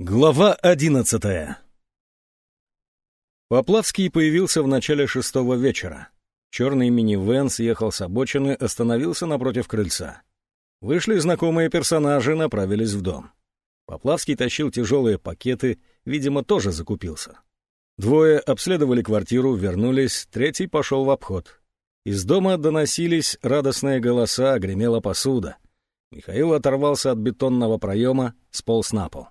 Глава одиннадцатая Поплавский появился в начале шестого вечера. Черный минивэн съехал с обочины, остановился напротив крыльца. Вышли знакомые персонажи, направились в дом. Поплавский тащил тяжелые пакеты, видимо, тоже закупился. Двое обследовали квартиру, вернулись, третий пошел в обход. Из дома доносились радостные голоса, гремела посуда. Михаил оторвался от бетонного проема, сполз на пол.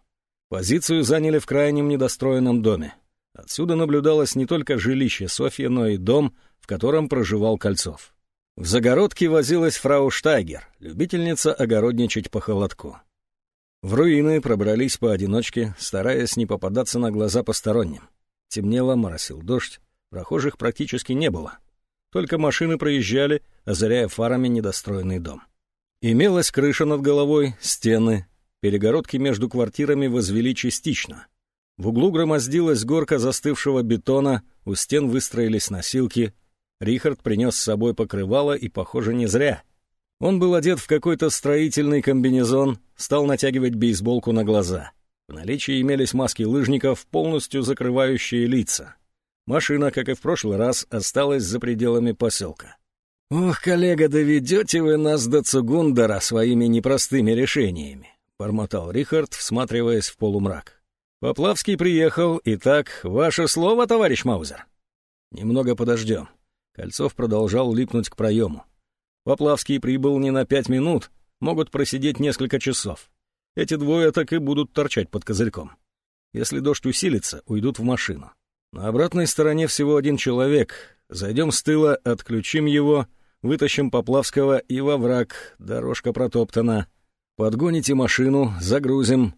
Позицию заняли в крайнем недостроенном доме. Отсюда наблюдалось не только жилище Софьи, но и дом, в котором проживал Кольцов. В загородке возилась фрау Штайгер, любительница огородничать по холодку. В руины пробрались поодиночке, стараясь не попадаться на глаза посторонним. Темнело, моросил дождь, прохожих практически не было. Только машины проезжали, озаряя фарами недостроенный дом. Имелась крыша над головой, стены, Перегородки между квартирами возвели частично. В углу громоздилась горка застывшего бетона, у стен выстроились носилки. Рихард принес с собой покрывало и, похоже, не зря. Он был одет в какой-то строительный комбинезон, стал натягивать бейсболку на глаза. В наличии имелись маски лыжников, полностью закрывающие лица. Машина, как и в прошлый раз, осталась за пределами поселка. «Ох, коллега, доведете вы нас до Цугундара своими непростыми решениями. — бормотал Рихард, всматриваясь в полумрак. «Поплавский приехал. Итак, ваше слово, товарищ Маузер?» «Немного подождем». Кольцов продолжал липнуть к проему. «Поплавский прибыл не на пять минут, могут просидеть несколько часов. Эти двое так и будут торчать под козырьком. Если дождь усилится, уйдут в машину. На обратной стороне всего один человек. Зайдем с тыла, отключим его, вытащим Поплавского и во враг. Дорожка протоптана. Подгоните машину, загрузим.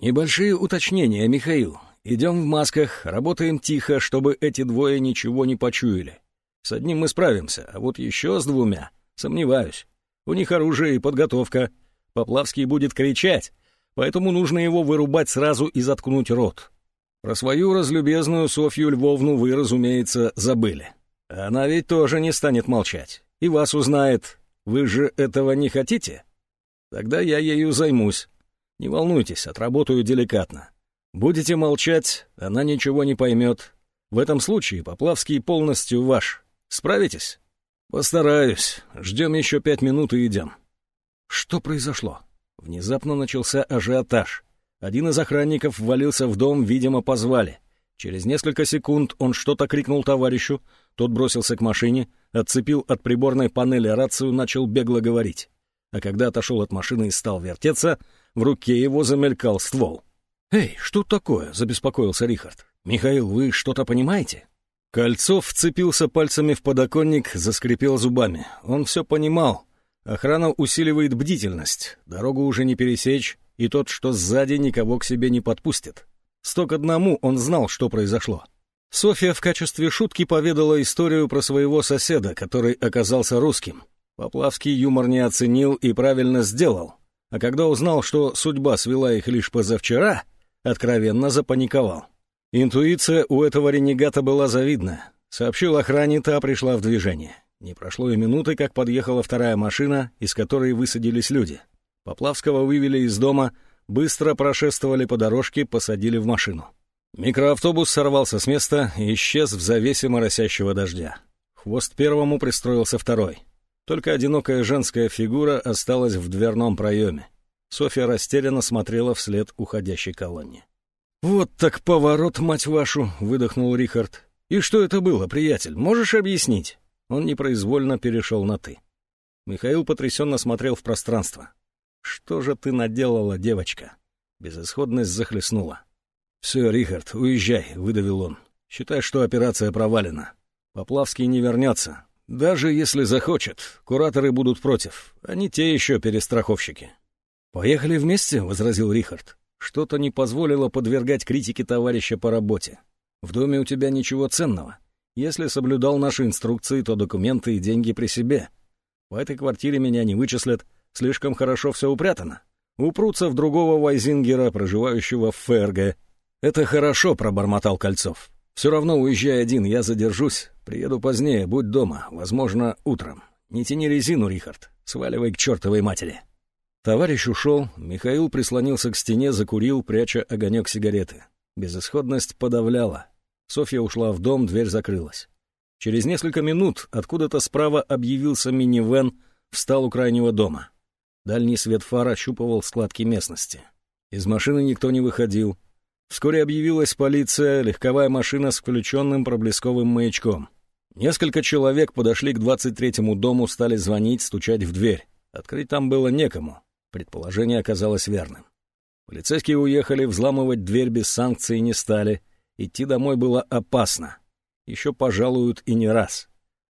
Небольшие уточнения, Михаил. Идем в масках, работаем тихо, чтобы эти двое ничего не почуяли. С одним мы справимся, а вот еще с двумя, сомневаюсь. У них оружие и подготовка. Поплавский будет кричать, поэтому нужно его вырубать сразу и заткнуть рот. Про свою разлюбезную Софью Львовну вы, разумеется, забыли. Она ведь тоже не станет молчать. И вас узнает. Вы же этого не хотите? Тогда я ею займусь. Не волнуйтесь, отработаю деликатно. Будете молчать, она ничего не поймет. В этом случае Поплавский полностью ваш. Справитесь? Постараюсь. Ждем еще пять минут и идем. Что произошло? Внезапно начался ажиотаж. Один из охранников ввалился в дом, видимо, позвали. Через несколько секунд он что-то крикнул товарищу, тот бросился к машине, отцепил от приборной панели рацию, начал бегло говорить а когда отошел от машины и стал вертеться, в руке его замелькал ствол. «Эй, что такое?» — забеспокоился Рихард. «Михаил, вы что-то понимаете?» Кольцов вцепился пальцами в подоконник, заскрипел зубами. Он все понимал. Охрана усиливает бдительность, дорогу уже не пересечь, и тот, что сзади, никого к себе не подпустит. Сто к одному он знал, что произошло. Софья в качестве шутки поведала историю про своего соседа, который оказался русским. Поплавский юмор не оценил и правильно сделал. А когда узнал, что судьба свела их лишь позавчера, откровенно запаниковал. Интуиция у этого ренегата была завидна. Сообщил охране, та пришла в движение. Не прошло и минуты, как подъехала вторая машина, из которой высадились люди. Поплавского вывели из дома, быстро прошествовали по дорожке, посадили в машину. Микроавтобус сорвался с места и исчез в завесе моросящего дождя. Хвост первому пристроился второй. Только одинокая женская фигура осталась в дверном проеме. Софья растерянно смотрела вслед уходящей колонне. «Вот так поворот, мать вашу!» — выдохнул Рихард. «И что это было, приятель? Можешь объяснить?» Он непроизвольно перешел на «ты». Михаил потрясенно смотрел в пространство. «Что же ты наделала, девочка?» Безысходность захлестнула. «Все, Рихард, уезжай», — выдавил он. «Считай, что операция провалена. Поплавский не вернется. Даже если захочет, кураторы будут против. Они те еще перестраховщики. «Поехали вместе», — возразил Рихард. «Что-то не позволило подвергать критике товарища по работе. В доме у тебя ничего ценного. Если соблюдал наши инструкции, то документы и деньги при себе. В этой квартире меня не вычислят, слишком хорошо все упрятано. Упрутся в другого Вайзингера, проживающего в ФРГ. «Это хорошо», — пробормотал Кольцов. «Все равно уезжай один, я задержусь. Приеду позднее, будь дома, возможно, утром. Не тяни резину, Рихард. Сваливай к чертовой матери». Товарищ ушел, Михаил прислонился к стене, закурил, пряча огонек сигареты. Безысходность подавляла. Софья ушла в дом, дверь закрылась. Через несколько минут откуда-то справа объявился минивэн, встал у крайнего дома. Дальний свет фара ощупывал складки местности. Из машины никто не выходил. Вскоре объявилась полиция, легковая машина с включенным проблесковым маячком. Несколько человек подошли к 23-му дому, стали звонить, стучать в дверь. Открыть там было некому. Предположение оказалось верным. Полицейские уехали, взламывать дверь без санкций не стали. Идти домой было опасно. Еще пожалуют и не раз.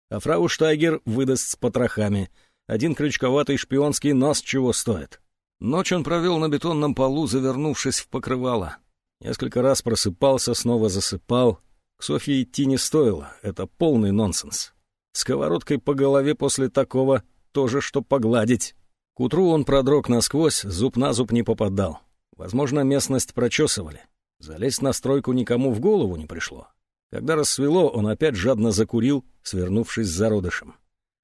А фрау Штайгер выдаст с потрохами. Один крючковатый шпионский нос чего стоит. Ночь он провел на бетонном полу, завернувшись в покрывало. Несколько раз просыпался, снова засыпал. К Софье идти не стоило, это полный нонсенс. Сковородкой по голове после такого тоже что погладить. К утру он продрог насквозь, зуб на зуб не попадал. Возможно, местность прочесывали. Залезть на стройку никому в голову не пришло. Когда рассвело, он опять жадно закурил, свернувшись с зародышем.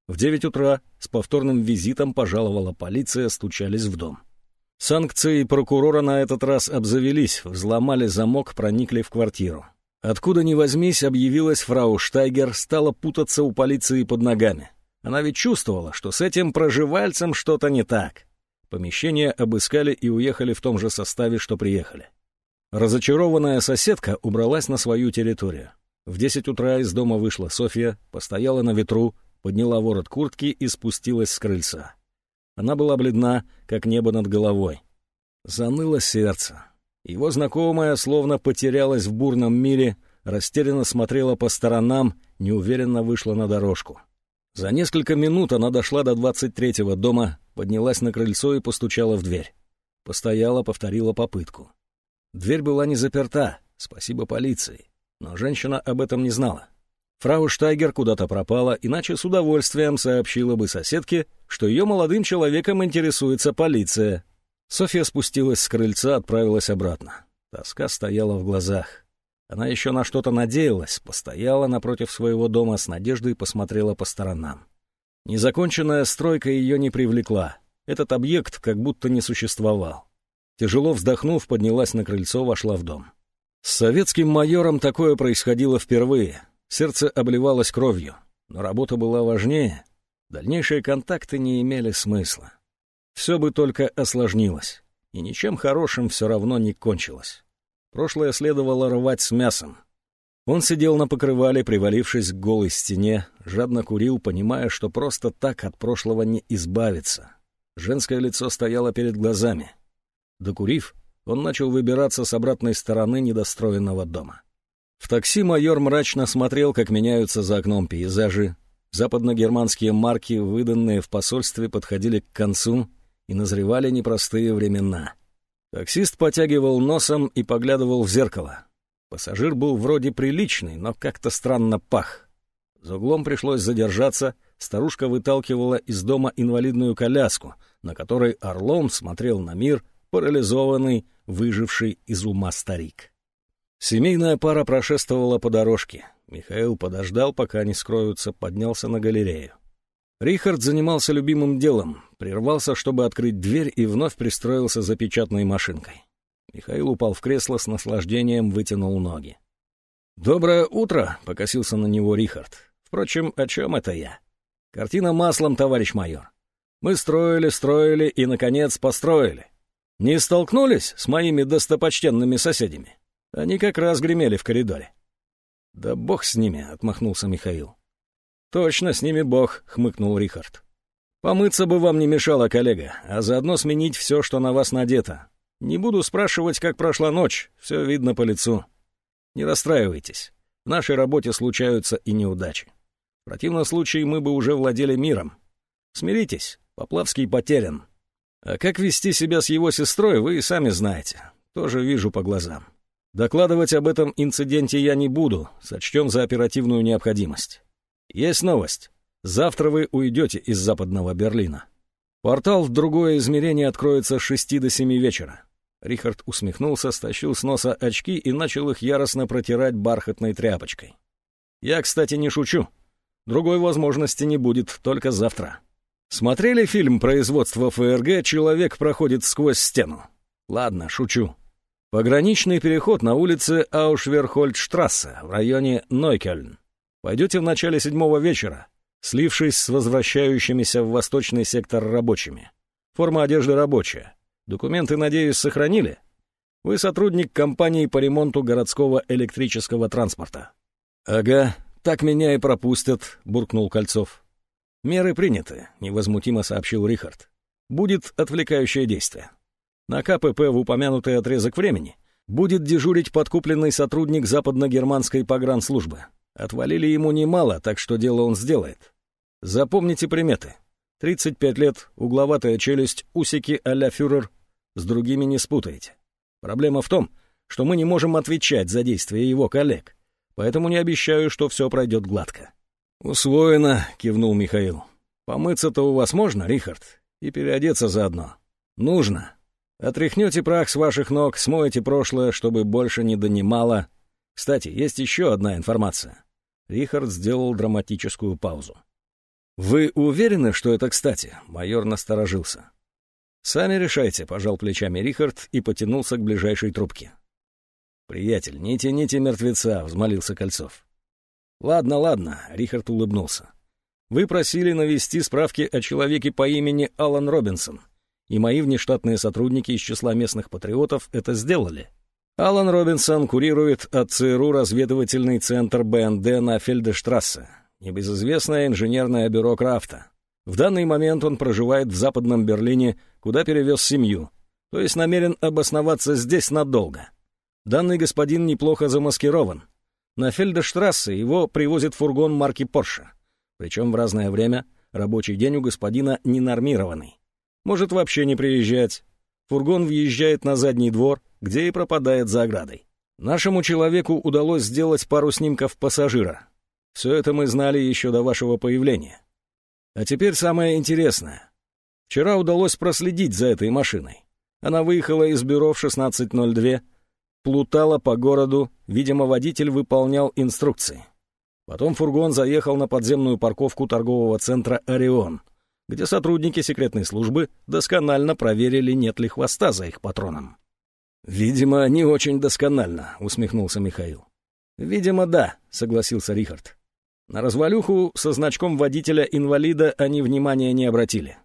В девять утра с повторным визитом пожаловала полиция, стучались в дом. Санкции прокурора на этот раз обзавелись, взломали замок, проникли в квартиру. Откуда ни возьмись, объявилась фрау Штайгер, стала путаться у полиции под ногами. Она ведь чувствовала, что с этим проживальцем что-то не так. Помещение обыскали и уехали в том же составе, что приехали. Разочарованная соседка убралась на свою территорию. В десять утра из дома вышла Софья, постояла на ветру, подняла ворот куртки и спустилась с крыльца. Она была бледна, как небо над головой. Заныло сердце. Его знакомая словно потерялась в бурном мире, растерянно смотрела по сторонам, неуверенно вышла на дорожку. За несколько минут она дошла до 23-го дома, поднялась на крыльцо и постучала в дверь. Постояла, повторила попытку. Дверь была не заперта, спасибо полиции, но женщина об этом не знала. Фрау Штайгер куда-то пропала, иначе с удовольствием сообщила бы соседке, что ее молодым человеком интересуется полиция. Софья спустилась с крыльца, отправилась обратно. Тоска стояла в глазах. Она еще на что-то надеялась, постояла напротив своего дома с надеждой посмотрела по сторонам. Незаконченная стройка ее не привлекла. Этот объект как будто не существовал. Тяжело вздохнув, поднялась на крыльцо, вошла в дом. С советским майором такое происходило впервые. Сердце обливалось кровью. Но работа была важнее. Дальнейшие контакты не имели смысла. Все бы только осложнилось. И ничем хорошим все равно не кончилось. Прошлое следовало рвать с мясом. Он сидел на покрывале, привалившись к голой стене, жадно курил, понимая, что просто так от прошлого не избавиться. Женское лицо стояло перед глазами. Докурив, он начал выбираться с обратной стороны недостроенного дома. В такси майор мрачно смотрел, как меняются за окном пейзажи. Западногерманские марки, выданные в посольстве, подходили к концу и назревали непростые времена — Таксист потягивал носом и поглядывал в зеркало. Пассажир был вроде приличный, но как-то странно пах. За углом пришлось задержаться, старушка выталкивала из дома инвалидную коляску, на которой орлом смотрел на мир парализованный, выживший из ума старик. Семейная пара прошествовала по дорожке. Михаил подождал, пока они скроются, поднялся на галерею. Рихард занимался любимым делом, прервался, чтобы открыть дверь, и вновь пристроился за печатной машинкой. Михаил упал в кресло с наслаждением, вытянул ноги. «Доброе утро!» — покосился на него Рихард. «Впрочем, о чем это я? Картина маслом, товарищ майор. Мы строили, строили и, наконец, построили. Не столкнулись с моими достопочтенными соседями? Они как раз гремели в коридоре». «Да бог с ними!» — отмахнулся Михаил. «Точно, с ними бог», — хмыкнул Рихард. «Помыться бы вам не мешало, коллега, а заодно сменить все, что на вас надето. Не буду спрашивать, как прошла ночь, все видно по лицу. Не расстраивайтесь, в нашей работе случаются и неудачи. В противном случае мы бы уже владели миром. Смиритесь, Поплавский потерян. А как вести себя с его сестрой, вы и сами знаете. Тоже вижу по глазам. Докладывать об этом инциденте я не буду, сочтем за оперативную необходимость. Есть новость. Завтра вы уйдете из западного Берлина. Портал в другое измерение откроется с шести до семи вечера. Рихард усмехнулся, стащил с носа очки и начал их яростно протирать бархатной тряпочкой. «Я, кстати, не шучу. Другой возможности не будет, только завтра. Смотрели фильм производства ФРГ «Человек проходит сквозь стену»? Ладно, шучу. Пограничный переход на улице Аушверхольдштрассе в районе Нойкельн. Пойдете в начале седьмого вечера, слившись с возвращающимися в восточный сектор рабочими. Форма одежды рабочая. Документы, надеюсь, сохранили? Вы сотрудник компании по ремонту городского электрического транспорта. Ага, так меня и пропустят, буркнул Кольцов. Меры приняты, невозмутимо сообщил Рихард. Будет отвлекающее действие. На КПП в упомянутый отрезок времени будет дежурить подкупленный сотрудник западно-германской погранслужбы. Отвалили ему немало, так что дело он сделает. Запомните приметы. 35 лет, угловатая челюсть, усики а-ля фюрер. С другими не спутаете. Проблема в том, что мы не можем отвечать за действия его коллег, поэтому не обещаю, что все пройдет гладко». «Усвоено», — кивнул Михаил. «Помыться-то у вас можно, Рихард? И переодеться заодно?» «Нужно. Отряхнете прах с ваших ног, смоете прошлое, чтобы больше не донимало. Кстати, есть еще одна информация». Рихард сделал драматическую паузу. «Вы уверены, что это кстати?» — майор насторожился. «Сами решайте», — пожал плечами Рихард и потянулся к ближайшей трубке. «Приятель, не тяните мертвеца», — взмолился Кольцов. «Ладно, ладно», — Рихард улыбнулся. «Вы просили навести справки о человеке по имени Алан Робинсон, и мои внештатные сотрудники из числа местных патриотов это сделали. Алан Робинсон курирует от ЦРУ разведывательный центр БНД на Фельдештрассе, небезызвестное инженерное бюро Крафта. В данный момент он проживает в Западном Берлине, куда перевез семью, то есть намерен обосноваться здесь надолго. Данный господин неплохо замаскирован. На Фельдештрассе его привозит фургон марки Porsche. Причем в разное время рабочий день у господина ненормированный. Может вообще не приезжать. Фургон въезжает на задний двор, где и пропадает за оградой. Нашему человеку удалось сделать пару снимков пассажира, все это мы знали еще до вашего появления. А теперь самое интересное. Вчера удалось проследить за этой машиной. Она выехала из бюро в 16.02, плутала по городу, видимо, водитель выполнял инструкции. Потом фургон заехал на подземную парковку торгового центра «Орион», где сотрудники секретной службы досконально проверили, нет ли хвоста за их патроном. «Видимо, не очень досконально», — усмехнулся Михаил. «Видимо, да», — согласился Рихард. На развалюху со значком водителя-инвалида они внимания не обратили.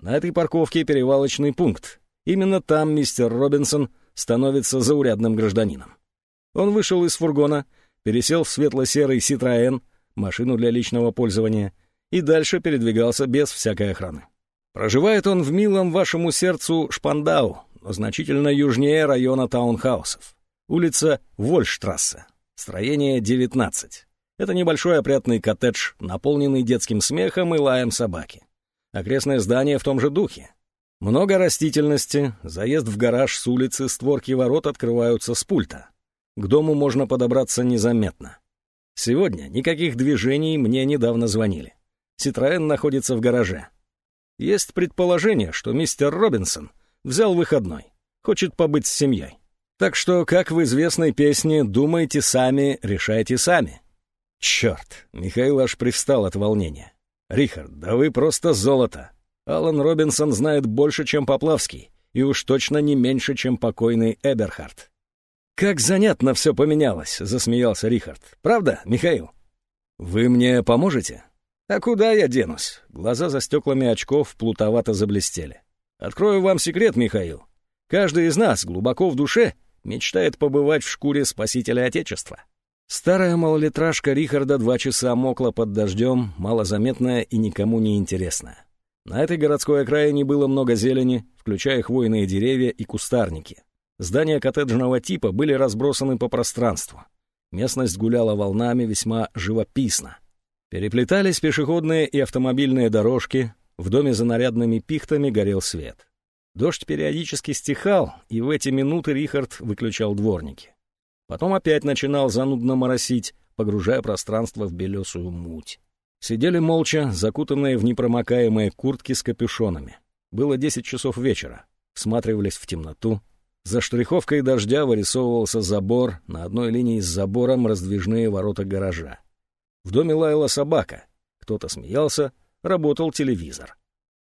На этой парковке перевалочный пункт. Именно там мистер Робинсон становится заурядным гражданином. Он вышел из фургона, пересел в светло-серый «Ситроэн», машину для личного пользования, и дальше передвигался без всякой охраны. Проживает он в милом вашему сердцу Шпандау, но значительно южнее района таунхаусов. Улица Вольштрассе, строение 19. Это небольшой опрятный коттедж, наполненный детским смехом и лаем собаки. Окрестное здание в том же духе. Много растительности, заезд в гараж с улицы, створки ворот открываются с пульта. К дому можно подобраться незаметно. Сегодня никаких движений мне недавно звонили. Ситроен находится в гараже. Есть предположение, что мистер Робинсон взял выходной, хочет побыть с семьей. Так что, как в известной песне, думайте сами, решайте сами. Черт, Михаил аж привстал от волнения. Рихард, да вы просто золото. Алан Робинсон знает больше, чем Поплавский, и уж точно не меньше, чем покойный Эберхард. «Как занятно все поменялось», — засмеялся Рихард. «Правда, Михаил?» «Вы мне поможете?» «А куда я денусь?» Глаза за стеклами очков плутовато заблестели. «Открою вам секрет, Михаил. Каждый из нас глубоко в душе мечтает побывать в шкуре спасителя Отечества. Старая малолитражка Рихарда два часа мокла под дождем, малозаметная и никому не интересная. На этой городской окраине было много зелени, включая хвойные деревья и кустарники. Здания коттеджного типа были разбросаны по пространству. Местность гуляла волнами весьма живописно. Переплетались пешеходные и автомобильные дорожки, в доме за нарядными пихтами горел свет. Дождь периодически стихал, и в эти минуты Рихард выключал дворники. Потом опять начинал занудно моросить, погружая пространство в белесую муть. Сидели молча, закутанные в непромокаемые куртки с капюшонами. Было десять часов вечера. Всматривались в темноту. За штриховкой дождя вырисовывался забор, на одной линии с забором раздвижные ворота гаража. В доме лаяла собака. Кто-то смеялся, работал телевизор.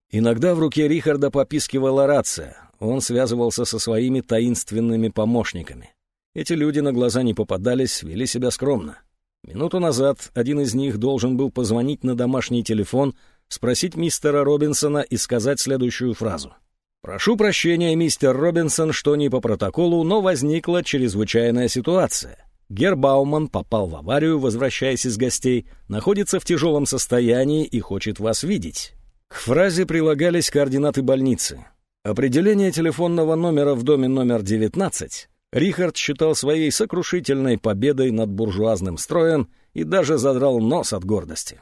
Иногда в руке Рихарда попискивала рация. Он связывался со своими таинственными помощниками. Эти люди на глаза не попадались, вели себя скромно. Минуту назад один из них должен был позвонить на домашний телефон, спросить мистера Робинсона и сказать следующую фразу. «Прошу прощения, мистер Робинсон, что не по протоколу, но возникла чрезвычайная ситуация. Гербауман попал в аварию, возвращаясь из гостей, находится в тяжелом состоянии и хочет вас видеть. К фразе прилагались координаты больницы. Определение телефонного номера в доме номер 19 Рихард считал своей сокрушительной победой над буржуазным строем и даже задрал нос от гордости.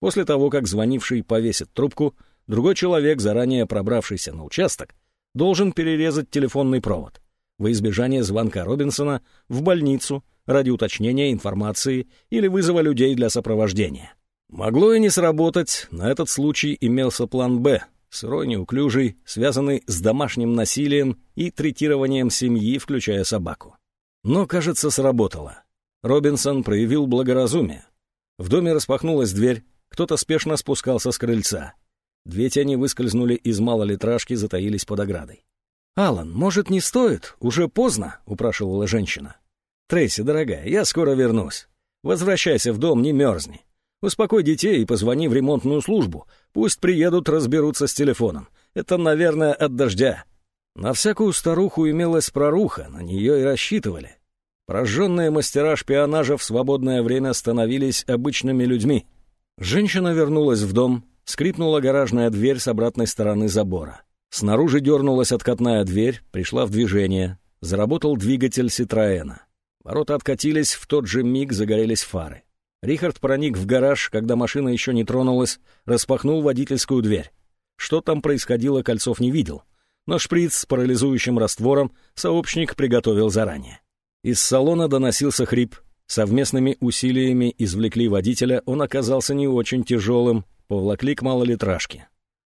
После того, как звонивший повесит трубку, другой человек, заранее пробравшийся на участок, должен перерезать телефонный провод во избежание звонка Робинсона в больницу ради уточнения информации или вызова людей для сопровождения. Могло и не сработать, на этот случай имелся план «Б», сырой неуклюжий, связанный с домашним насилием и третированием семьи, включая собаку. Но, кажется, сработало. Робинсон проявил благоразумие. В доме распахнулась дверь, кто-то спешно спускался с крыльца. Две тени выскользнули из малолитражки, затаились под оградой. «Алан, может, не стоит? Уже поздно?» — упрашивала женщина. «Трейси, дорогая, я скоро вернусь. Возвращайся в дом, не мерзни. Успокой детей и позвони в ремонтную службу. Пусть приедут, разберутся с телефоном. Это, наверное, от дождя. На всякую старуху имелась проруха, на нее и рассчитывали. Прожженные мастера шпионажа в свободное время становились обычными людьми. Женщина вернулась в дом, скрипнула гаражная дверь с обратной стороны забора. Снаружи дернулась откатная дверь, пришла в движение. Заработал двигатель Ситроэна. Ворота откатились, в тот же миг загорелись фары. Рихард проник в гараж, когда машина еще не тронулась, распахнул водительскую дверь. Что там происходило, Кольцов не видел. Но шприц с парализующим раствором сообщник приготовил заранее. Из салона доносился хрип. Совместными усилиями извлекли водителя, он оказался не очень тяжелым, повлакли к малолитражке.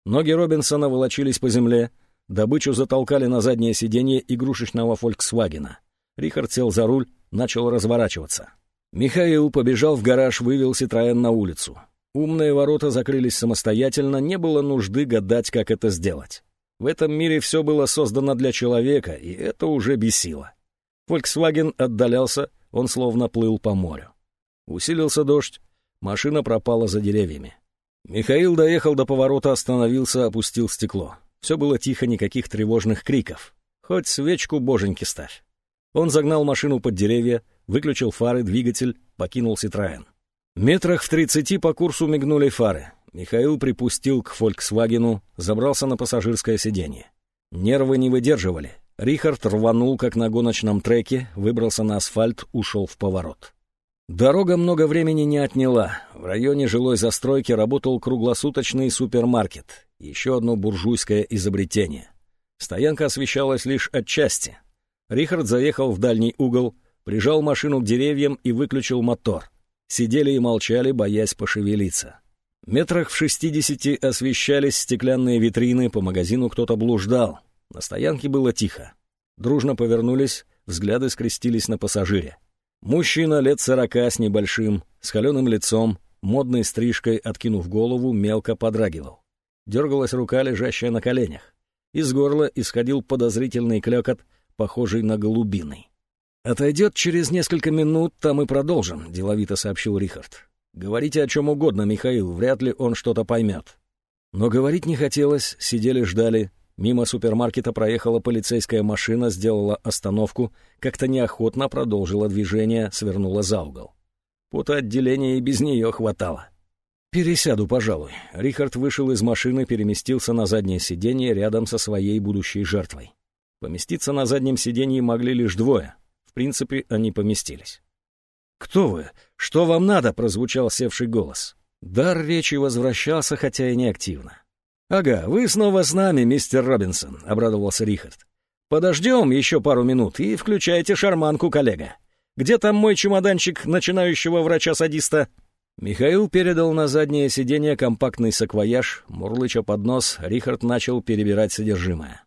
Ноги Робинсона волочились по земле, добычу затолкали на заднее сиденье игрушечного «Фольксвагена». Рихард сел за руль, начал разворачиваться. Михаил побежал в гараж, вывел Ситроен на улицу. Умные ворота закрылись самостоятельно, не было нужды гадать, как это сделать. В этом мире все было создано для человека, и это уже бесило. Volkswagen отдалялся, он словно плыл по морю. Усилился дождь, машина пропала за деревьями. Михаил доехал до поворота, остановился, опустил стекло. Все было тихо, никаких тревожных криков. Хоть свечку боженьки ставь. Он загнал машину под деревья, выключил фары, двигатель, покинул Ситроен. Метрах в тридцати по курсу мигнули фары. Михаил припустил к «Фольксвагену», забрался на пассажирское сиденье. Нервы не выдерживали. Рихард рванул, как на гоночном треке, выбрался на асфальт, ушел в поворот. Дорога много времени не отняла. В районе жилой застройки работал круглосуточный супермаркет. Еще одно буржуйское изобретение. Стоянка освещалась лишь отчасти. Рихард заехал в дальний угол, прижал машину к деревьям и выключил мотор. Сидели и молчали, боясь пошевелиться. Метрах в шестидесяти освещались стеклянные витрины, по магазину кто-то блуждал. На стоянке было тихо. Дружно повернулись, взгляды скрестились на пассажире. Мужчина лет сорока с небольшим, с холеным лицом, модной стрижкой, откинув голову, мелко подрагивал. Дергалась рука, лежащая на коленях. Из горла исходил подозрительный клекот, похожий на голубиный. «Отойдет через несколько минут, там и продолжим», — деловито сообщил Рихард. «Говорите о чем угодно, Михаил, вряд ли он что-то поймет». Но говорить не хотелось, сидели, ждали. Мимо супермаркета проехала полицейская машина, сделала остановку, как-то неохотно продолжила движение, свернула за угол. Потоотделения и без нее хватало. «Пересяду, пожалуй». Рихард вышел из машины, переместился на заднее сиденье рядом со своей будущей жертвой. Поместиться на заднем сиденье могли лишь двое — принципе, они поместились. «Кто вы? Что вам надо?» — прозвучал севший голос. Дар речи возвращался, хотя и не активно. «Ага, вы снова с нами, мистер Робинсон», — обрадовался Рихард. «Подождем еще пару минут и включайте шарманку, коллега. Где там мой чемоданчик начинающего врача-садиста?» Михаил передал на заднее сиденье компактный саквояж, мурлыча под нос, Рихард начал перебирать содержимое.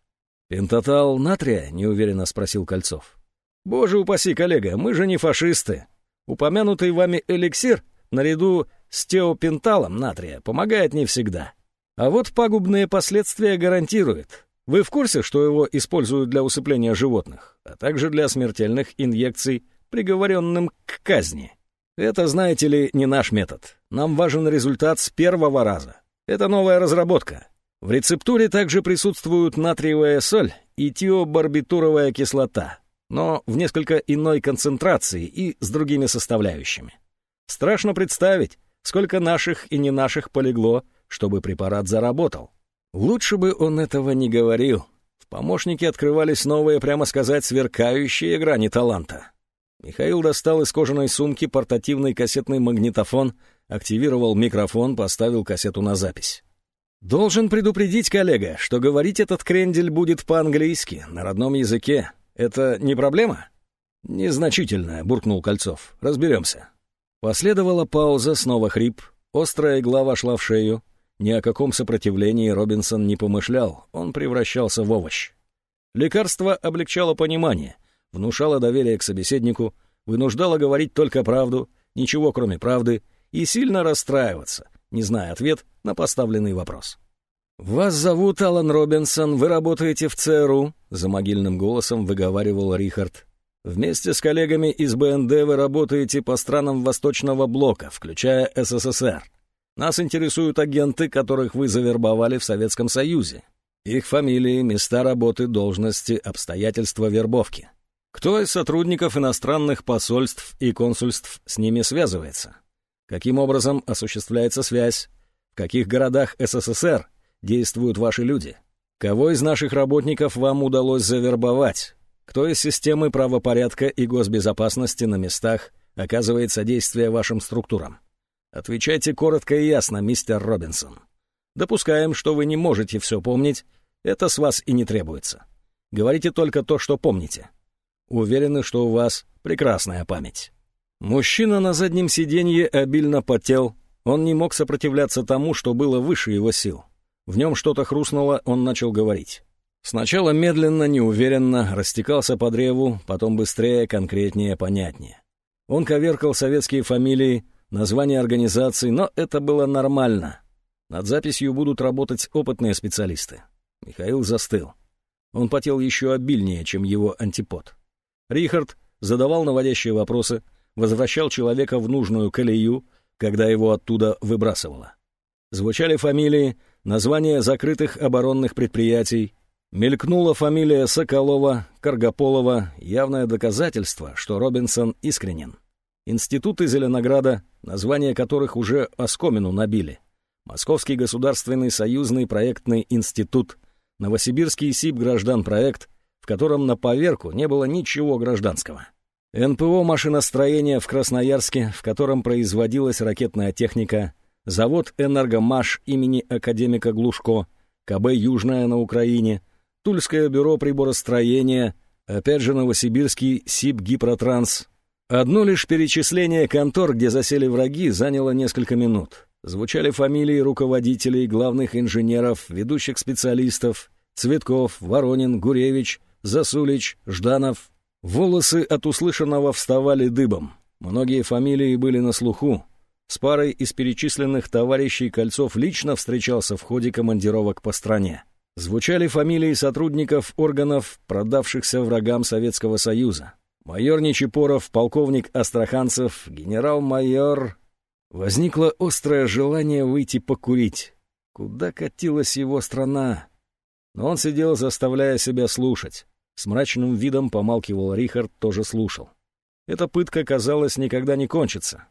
«Пентатал натрия?» — неуверенно спросил Кольцов. Боже упаси, коллега, мы же не фашисты. Упомянутый вами эликсир, наряду с теопенталом натрия, помогает не всегда. А вот пагубные последствия гарантирует. Вы в курсе, что его используют для усыпления животных, а также для смертельных инъекций приговоренным к казни? Это, знаете ли, не наш метод. Нам важен результат с первого раза. Это новая разработка. В рецептуре также присутствуют натриевая соль и тиобарбитуровая кислота, но в несколько иной концентрации и с другими составляющими. Страшно представить, сколько наших и не наших полегло, чтобы препарат заработал. Лучше бы он этого не говорил. В помощнике открывались новые, прямо сказать, сверкающие грани таланта. Михаил достал из кожаной сумки портативный кассетный магнитофон, активировал микрофон, поставил кассету на запись. «Должен предупредить, коллега, что говорить этот крендель будет по-английски, на родном языке. Это не проблема?» «Незначительная», — буркнул Кольцов. «Разберемся». Последовала пауза, снова хрип. Острая игла вошла в шею. Ни о каком сопротивлении Робинсон не помышлял, он превращался в овощ. Лекарство облегчало понимание, внушало доверие к собеседнику, вынуждало говорить только правду, ничего кроме правды, и сильно расстраиваться, не зная ответ на поставленный вопрос. «Вас зовут Алан Робинсон, вы работаете в ЦРУ», — за могильным голосом выговаривал Рихард. «Вместе с коллегами из БНД вы работаете по странам Восточного Блока, включая СССР. Нас интересуют агенты, которых вы завербовали в Советском Союзе. Их фамилии, места работы, должности, обстоятельства вербовки. Кто из сотрудников иностранных посольств и консульств с ними связывается? Каким образом осуществляется связь? В каких городах СССР действуют ваши люди? Кого из наших работников вам удалось завербовать? Кто из системы правопорядка и госбезопасности на местах оказывает содействие вашим структурам? Отвечайте коротко и ясно, мистер Робинсон. Допускаем, что вы не можете все помнить, это с вас и не требуется. Говорите только то, что помните. Уверены, что у вас прекрасная память. Мужчина на заднем сиденье обильно потел, он не мог сопротивляться тому, что было выше его сил. В нем что-то хрустнуло, он начал говорить. Сначала медленно, неуверенно, растекался по древу, потом быстрее, конкретнее, понятнее. Он коверкал советские фамилии, названия организаций, но это было нормально. Над записью будут работать опытные специалисты. Михаил застыл. Он потел еще обильнее, чем его антипод. Рихард задавал наводящие вопросы, возвращал человека в нужную колею, когда его оттуда выбрасывало. Звучали фамилии, названия закрытых оборонных предприятий, мелькнула фамилия Соколова, Каргополова, явное доказательство, что Робинсон искренен. Институты Зеленограда, названия которых уже оскомину набили. Московский государственный союзный проектный институт, Новосибирский СИБ-гражданпроект, в котором на поверку не было ничего гражданского. НПО машиностроения в Красноярске, в котором производилась ракетная техника, завод «Энергомаш» имени академика Глушко, КБ «Южная» на Украине, Тульское бюро приборостроения, опять же Новосибирский СИБ «Гипротранс». Одно лишь перечисление контор, где засели враги, заняло несколько минут. Звучали фамилии руководителей, главных инженеров, ведущих специалистов, Цветков, Воронин, Гуревич, Засулич, Жданов, Волосы от услышанного вставали дыбом. Многие фамилии были на слуху. С парой из перечисленных товарищей Кольцов лично встречался в ходе командировок по стране. Звучали фамилии сотрудников органов, продавшихся врагам Советского Союза. Майор Нечипоров, полковник Астраханцев, генерал-майор... Возникло острое желание выйти покурить. Куда катилась его страна? Но он сидел, заставляя себя слушать. С мрачным видом помалкивал Рихард, тоже слушал. Эта пытка, казалось, никогда не кончится.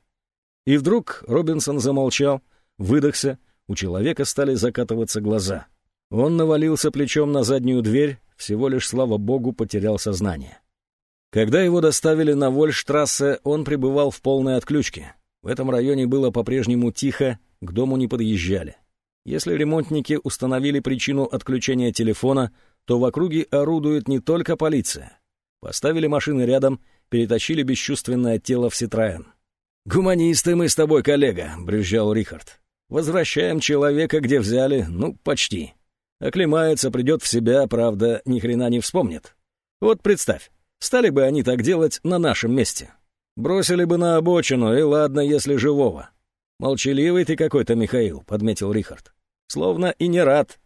И вдруг Робинсон замолчал, выдохся, у человека стали закатываться глаза. Он навалился плечом на заднюю дверь, всего лишь, слава богу, потерял сознание. Когда его доставили на Вольштрассе, он пребывал в полной отключке. В этом районе было по-прежнему тихо, к дому не подъезжали. Если ремонтники установили причину отключения телефона, то в округе орудует не только полиция. Поставили машины рядом, перетащили бесчувственное тело в Ситроен. «Гуманисты мы с тобой, коллега», — брюзжал Рихард. «Возвращаем человека, где взяли, ну, почти. Оклемается, придет в себя, правда, ни хрена не вспомнит. Вот представь, стали бы они так делать на нашем месте. Бросили бы на обочину, и ладно, если живого». «Молчаливый ты какой-то, Михаил», — подметил Рихард. Словно и не рад.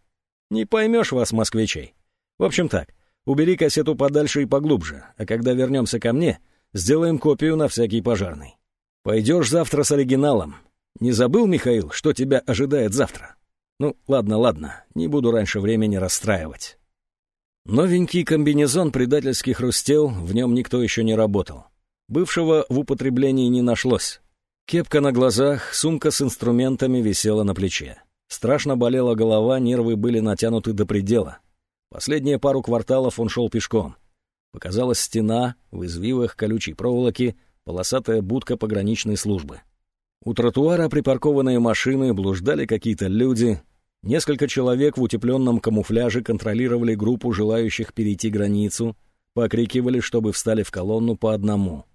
Не поймешь вас, москвичей. В общем так, убери кассету подальше и поглубже, а когда вернемся ко мне, сделаем копию на всякий пожарный. Пойдешь завтра с оригиналом. Не забыл, Михаил, что тебя ожидает завтра? Ну, ладно, ладно, не буду раньше времени расстраивать. Новенький комбинезон предательски хрустел, в нем никто еще не работал. Бывшего в употреблении не нашлось. Кепка на глазах, сумка с инструментами висела на плече. Страшно болела голова, нервы были натянуты до предела. Последние пару кварталов он шел пешком. Показалась стена, в извивах колючей проволоки, полосатая будка пограничной службы. У тротуара припаркованные машины, блуждали какие-то люди. Несколько человек в утепленном камуфляже контролировали группу желающих перейти границу, покрикивали, чтобы встали в колонну по одному.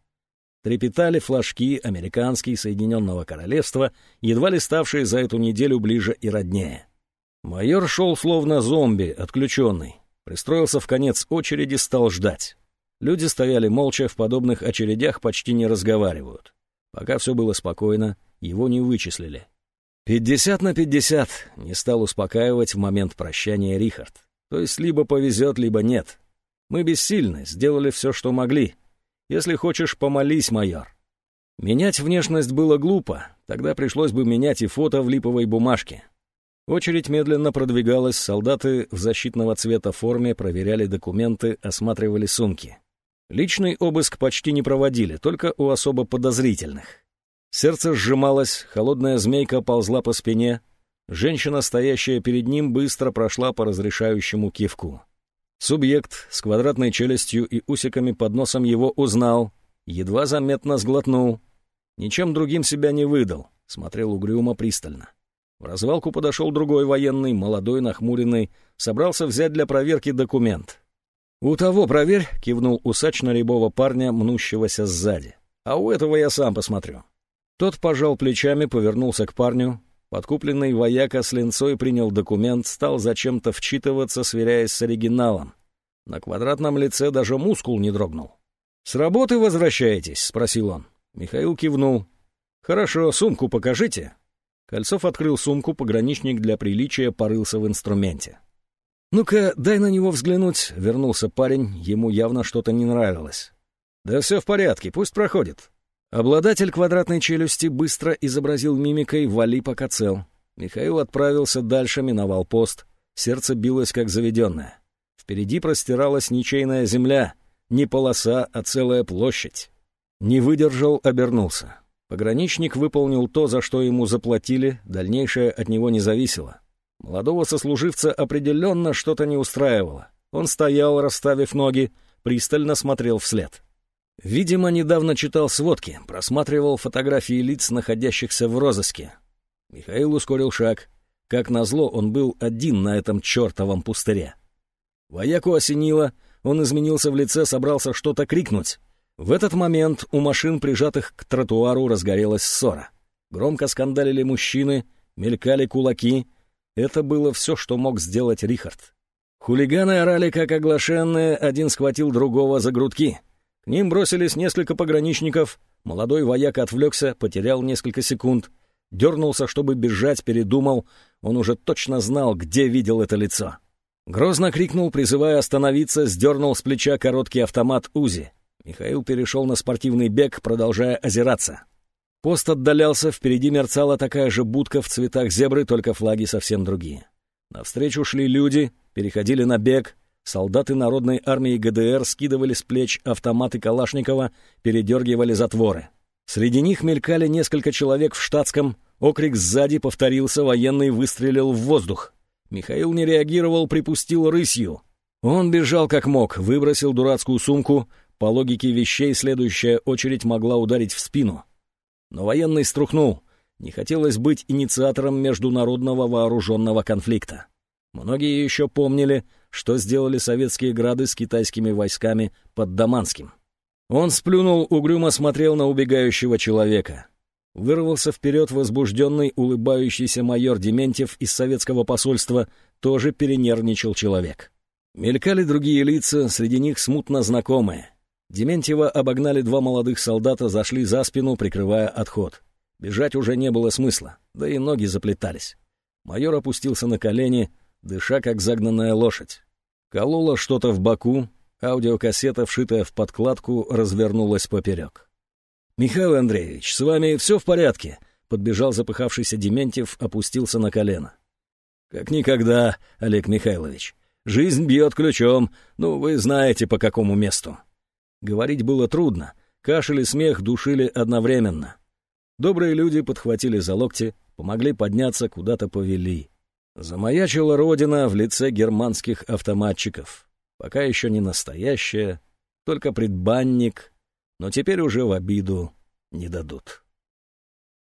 Трепетали флажки американские Соединенного Королевства, едва ли ставшие за эту неделю ближе и роднее. Майор шел словно зомби, отключенный. Пристроился в конец очереди, стал ждать. Люди стояли молча, в подобных очередях почти не разговаривают. Пока все было спокойно, его не вычислили. «Пятьдесят на пятьдесят», — не стал успокаивать в момент прощания Рихард. «То есть либо повезет, либо нет. Мы бессильны, сделали все, что могли. Если хочешь, помолись, майор». Менять внешность было глупо, тогда пришлось бы менять и фото в липовой бумажке. Очередь медленно продвигалась, солдаты в защитного цвета форме проверяли документы, осматривали сумки. Личный обыск почти не проводили, только у особо подозрительных. Сердце сжималось, холодная змейка ползла по спине. Женщина, стоящая перед ним, быстро прошла по разрешающему кивку. Субъект с квадратной челюстью и усиками под носом его узнал, едва заметно сглотнул. Ничем другим себя не выдал, смотрел угрюмо пристально. В развалку подошел другой военный, молодой, нахмуренный, собрался взять для проверки документ. «У того проверь», — кивнул усач на рябого парня, мнущегося сзади. «А у этого я сам посмотрю». Тот пожал плечами, повернулся к парню. Подкупленный вояка с линцой принял документ, стал зачем-то вчитываться, сверяясь с оригиналом. На квадратном лице даже мускул не дрогнул. «С работы возвращаетесь?» — спросил он. Михаил кивнул. «Хорошо, сумку покажите». Кольцов открыл сумку, пограничник для приличия порылся в инструменте. «Ну-ка, дай на него взглянуть», — вернулся парень, ему явно что-то не нравилось. «Да все в порядке, пусть проходит». Обладатель квадратной челюсти быстро изобразил мимикой «вали пока цел». Михаил отправился дальше, миновал пост. Сердце билось, как заведенное. Впереди простиралась ничейная земля, не полоса, а целая площадь. Не выдержал, обернулся. Пограничник выполнил то, за что ему заплатили, дальнейшее от него не зависело. Молодого сослуживца определенно что-то не устраивало. Он стоял, расставив ноги, пристально смотрел вслед. Видимо, недавно читал сводки, просматривал фотографии лиц, находящихся в розыске. Михаил ускорил шаг. Как назло, он был один на этом чертовом пустыре. Вояку осенило, он изменился в лице, собрался что-то крикнуть. В этот момент у машин, прижатых к тротуару, разгорелась ссора. Громко скандалили мужчины, мелькали кулаки — это было все, что мог сделать Рихард. Хулиганы орали, как оглашенные, один схватил другого за грудки. К ним бросились несколько пограничников. Молодой вояк отвлекся, потерял несколько секунд. Дернулся, чтобы бежать, передумал. Он уже точно знал, где видел это лицо. Грозно крикнул, призывая остановиться, сдернул с плеча короткий автомат УЗИ. Михаил перешел на спортивный бег, продолжая озираться. Пост отдалялся, впереди мерцала такая же будка в цветах зебры, только флаги совсем другие. Навстречу шли люди, переходили на бег. Солдаты Народной армии ГДР скидывали с плеч автоматы Калашникова, передергивали затворы. Среди них мелькали несколько человек в штатском. Окрик сзади повторился, военный выстрелил в воздух. Михаил не реагировал, припустил рысью. Он бежал как мог, выбросил дурацкую сумку. По логике вещей следующая очередь могла ударить в спину. Но военный струхнул. Не хотелось быть инициатором международного вооруженного конфликта. Многие еще помнили, что сделали советские грады с китайскими войсками под Даманским. Он сплюнул, угрюмо смотрел на убегающего человека. Вырвался вперед возбужденный, улыбающийся майор Дементьев из советского посольства, тоже перенервничал человек. Мелькали другие лица, среди них смутно знакомые. Дементьева обогнали два молодых солдата, зашли за спину, прикрывая отход. Бежать уже не было смысла, да и ноги заплетались. Майор опустился на колени, дыша как загнанная лошадь. Кололо что-то в боку, аудиокассета, вшитая в подкладку, развернулась поперек. «Михаил Андреевич, с вами все в порядке?» Подбежал запыхавшийся Дементьев, опустился на колено. «Как никогда, Олег Михайлович. Жизнь бьет ключом, ну, вы знаете, по какому месту». Говорить было трудно, кашель и смех душили одновременно. Добрые люди подхватили за локти, помогли подняться, куда-то повели. Замаячила родина в лице германских автоматчиков. Пока еще не настоящая, только предбанник, но теперь уже в обиду не дадут.